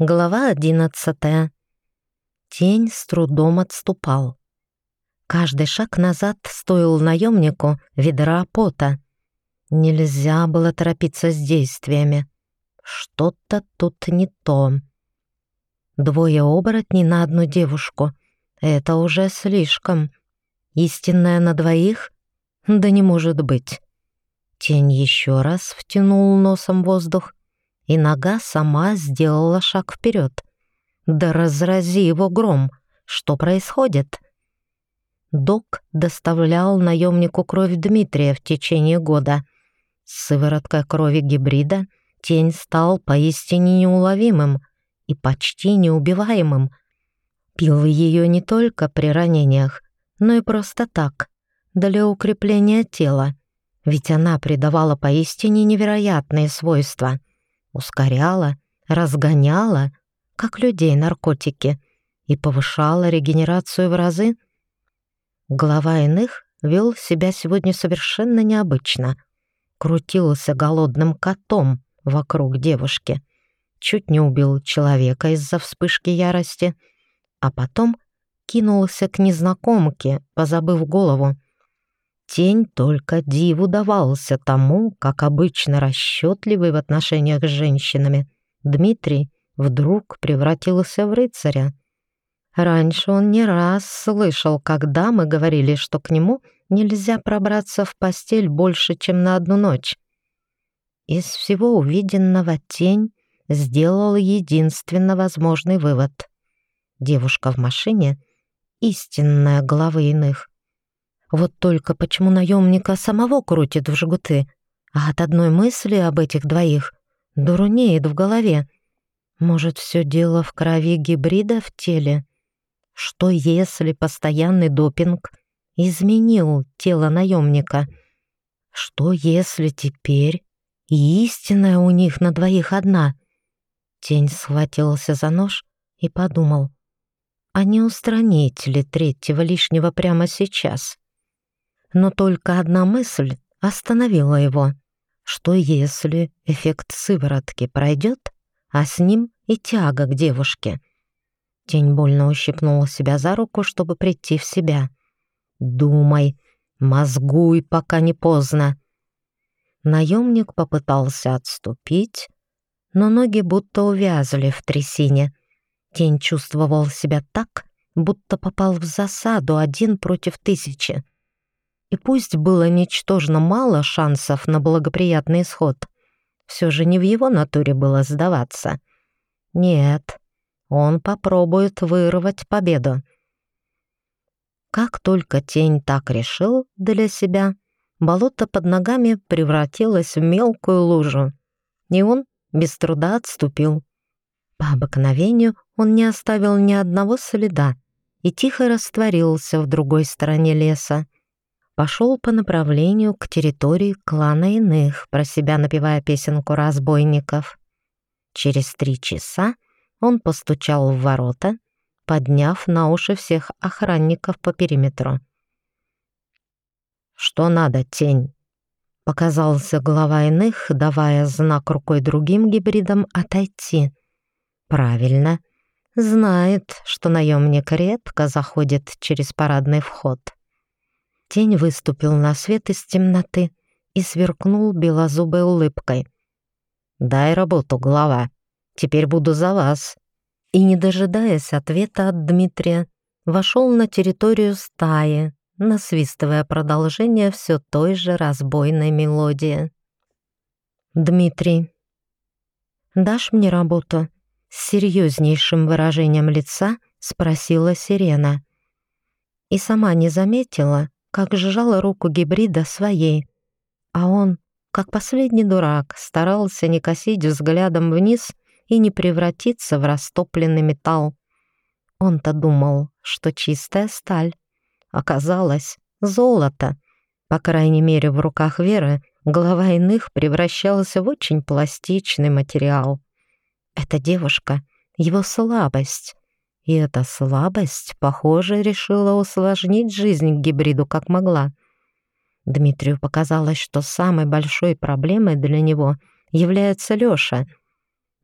Глава одиннадцатая. Тень с трудом отступал. Каждый шаг назад стоил наемнику ведра пота. Нельзя было торопиться с действиями. Что-то тут не то. Двое оборотней на одну девушку — это уже слишком. Истинная на двоих? Да не может быть. Тень еще раз втянул носом воздух и нога сама сделала шаг вперед. Да разрази его гром! Что происходит? Док доставлял наемнику кровь Дмитрия в течение года. С сывороткой крови гибрида тень стал поистине неуловимым и почти неубиваемым. Пил ее не только при ранениях, но и просто так, для укрепления тела, ведь она придавала поистине невероятные свойства ускоряла, разгоняла, как людей наркотики, и повышала регенерацию в разы. Глава иных вел себя сегодня совершенно необычно. Крутился голодным котом вокруг девушки. Чуть не убил человека из-за вспышки ярости, а потом кинулся к незнакомке, позабыв голову. Тень только диву давался тому, как обычно расчетливый в отношениях с женщинами, Дмитрий вдруг превратился в рыцаря. Раньше он не раз слышал, когда мы говорили, что к нему нельзя пробраться в постель больше, чем на одну ночь. Из всего увиденного тень сделал единственно возможный вывод. Девушка в машине — истинная глава иных. Вот только почему наемника самого крутит в жгуты, а от одной мысли об этих двоих дурнеет в голове. Может, все дело в крови гибрида в теле? Что если постоянный допинг изменил тело наемника? Что если теперь истинная у них на двоих одна? Тень схватился за нож и подумал, а не устранить ли третьего лишнего прямо сейчас? Но только одна мысль остановила его. Что если эффект сыворотки пройдет, а с ним и тяга к девушке? Тень больно ущипнула себя за руку, чтобы прийти в себя. «Думай, мозгуй, пока не поздно». Наемник попытался отступить, но ноги будто увязли в трясине. Тень чувствовал себя так, будто попал в засаду один против тысячи. И пусть было ничтожно мало шансов на благоприятный исход, все же не в его натуре было сдаваться. Нет, он попробует вырвать победу. Как только тень так решил для себя, болото под ногами превратилось в мелкую лужу, и он без труда отступил. По обыкновению он не оставил ни одного следа и тихо растворился в другой стороне леса пошел по направлению к территории клана иных, про себя напевая песенку разбойников. Через три часа он постучал в ворота, подняв на уши всех охранников по периметру. «Что надо, тень?» Показался глава иных, давая знак рукой другим гибридам отойти. «Правильно. Знает, что наемник редко заходит через парадный вход». Тень выступил на свет из темноты и сверкнул белозубой улыбкой. «Дай работу, глава. Теперь буду за вас». И, не дожидаясь ответа от Дмитрия, вошел на территорию стаи, насвистывая продолжение все той же разбойной мелодии. «Дмитрий, дашь мне работу?» С серьезнейшим выражением лица спросила Сирена. И сама не заметила, как сжала руку гибрида своей, а он, как последний дурак, старался не косить взглядом вниз и не превратиться в растопленный металл. Он-то думал, что чистая сталь. Оказалось, золото. По крайней мере, в руках Веры голова иных превращался в очень пластичный материал. Эта девушка — его слабость, и эта слабость, похоже, решила усложнить жизнь гибриду как могла. Дмитрию показалось, что самой большой проблемой для него является Лёша.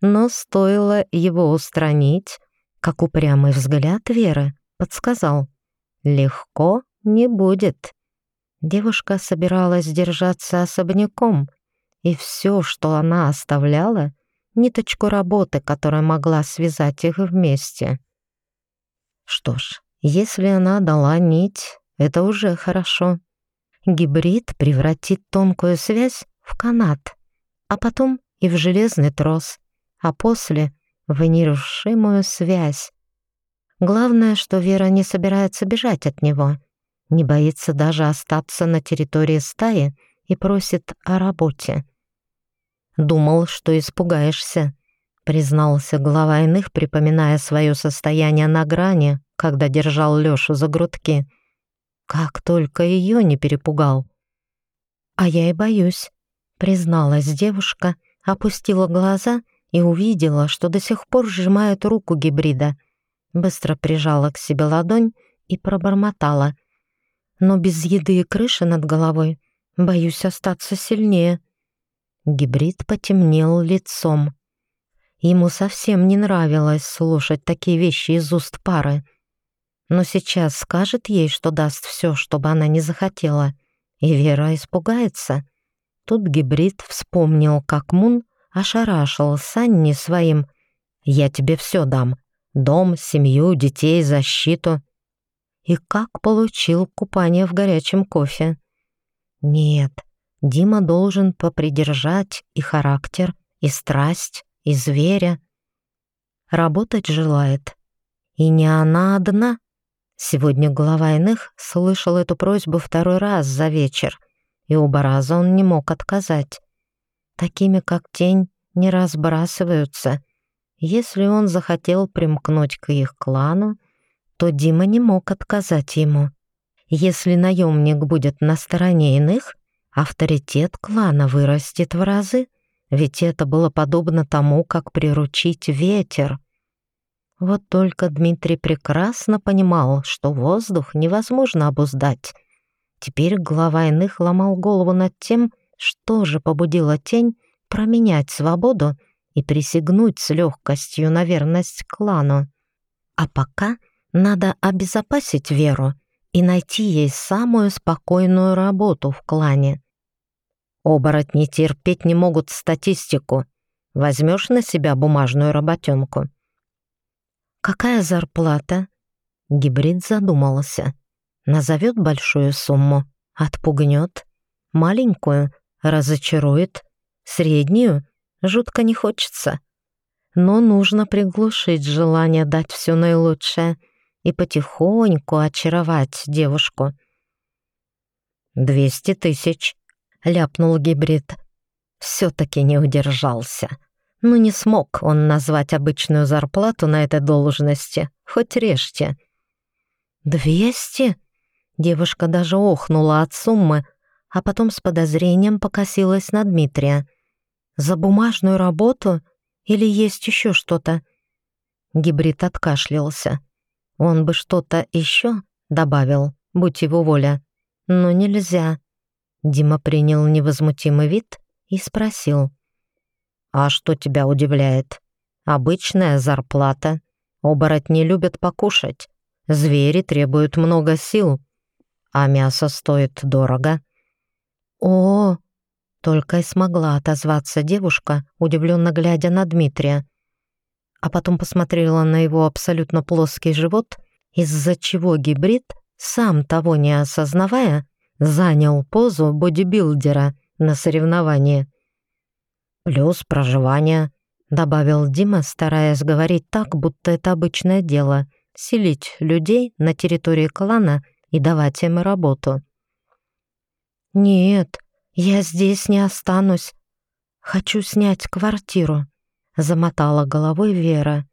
но стоило его устранить, как упрямый взгляд Веры подсказал. «Легко не будет». Девушка собиралась держаться особняком, и все, что она оставляла, ниточку работы, которая могла связать их вместе. Что ж, если она дала нить, это уже хорошо. Гибрид превратит тонкую связь в канат, а потом и в железный трос, а после — в нерушимую связь. Главное, что Вера не собирается бежать от него, не боится даже остаться на территории стаи и просит о работе. «Думал, что испугаешься», — признался глава иных, припоминая свое состояние на грани, когда держал Лёшу за грудки. Как только ее не перепугал. «А я и боюсь», — призналась девушка, опустила глаза и увидела, что до сих пор сжимает руку гибрида. Быстро прижала к себе ладонь и пробормотала. «Но без еды и крыши над головой боюсь остаться сильнее». Гибрид потемнел лицом. Ему совсем не нравилось слушать такие вещи из уст пары. Но сейчас скажет ей, что даст все, чтобы она не захотела, и Вера испугается. Тут гибрид вспомнил, как Мун ошарашил Санни своим «Я тебе все дам. Дом, семью, детей, защиту». И как получил купание в горячем кофе. Нет, Дима должен попридержать и характер, и страсть, и зверя. Работать желает. И не она одна. Сегодня глава иных слышал эту просьбу второй раз за вечер, и оба раза он не мог отказать. Такими, как тень, не разбрасываются. Если он захотел примкнуть к их клану, то Дима не мог отказать ему. Если наемник будет на стороне иных, авторитет клана вырастет в разы, ведь это было подобно тому, как приручить ветер. Вот только Дмитрий прекрасно понимал, что воздух невозможно обуздать. Теперь глава иных ломал голову над тем, что же побудило тень променять свободу и присягнуть с легкостью на верность клану. А пока надо обезопасить Веру и найти ей самую спокойную работу в клане. Оборотни терпеть не могут статистику. Возьмешь на себя бумажную работенку. Какая зарплата? Гибрид задумался. Назовет большую сумму, отпугнет. Маленькую разочарует. Среднюю жутко не хочется. Но нужно приглушить желание дать все наилучшее и потихоньку очаровать девушку. «Двести тысяч», ляпнул гибрид. Все-таки не удержался. Ну не смог он назвать обычную зарплату на этой должности, хоть режьте. «Двести?» Девушка даже охнула от суммы, а потом с подозрением покосилась на Дмитрия. «За бумажную работу? Или есть еще что-то?» Гибрид откашлялся. Он бы что-то еще добавил, будь его воля. Но нельзя. Дима принял невозмутимый вид и спросил. «А что тебя удивляет? Обычная зарплата. Оборотни любят покушать. Звери требуют много сил, а мясо стоит дорого». «О!» — только и смогла отозваться девушка, удивленно глядя на Дмитрия. А потом посмотрела на его абсолютно плоский живот, из-за чего гибрид, сам того не осознавая, занял позу бодибилдера на соревновании. «Плюс проживание», — добавил Дима, стараясь говорить так, будто это обычное дело — селить людей на территории клана и давать им работу. «Нет, я здесь не останусь. Хочу снять квартиру», — замотала головой Вера.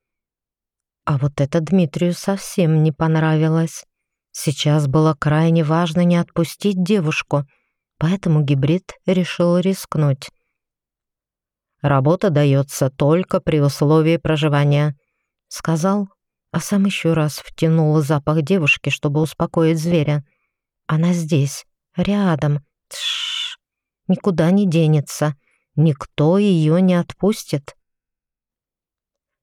А вот это Дмитрию совсем не понравилось. Сейчас было крайне важно не отпустить девушку, поэтому гибрид решил рискнуть. «Работа дается только при условии проживания», — сказал, а сам еще раз втянул запах девушки, чтобы успокоить зверя. «Она здесь, рядом. Тш, никуда не денется. Никто ее не отпустит».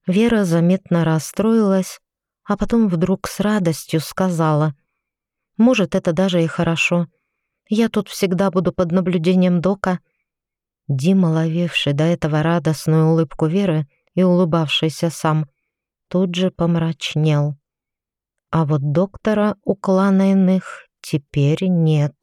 Вера заметно расстроилась, а потом вдруг с радостью сказала, «Может, это даже и хорошо. Я тут всегда буду под наблюдением Дока». Дима, ловивший до этого радостную улыбку Веры и улыбавшийся сам, тут же помрачнел. А вот доктора у клана иных теперь нет.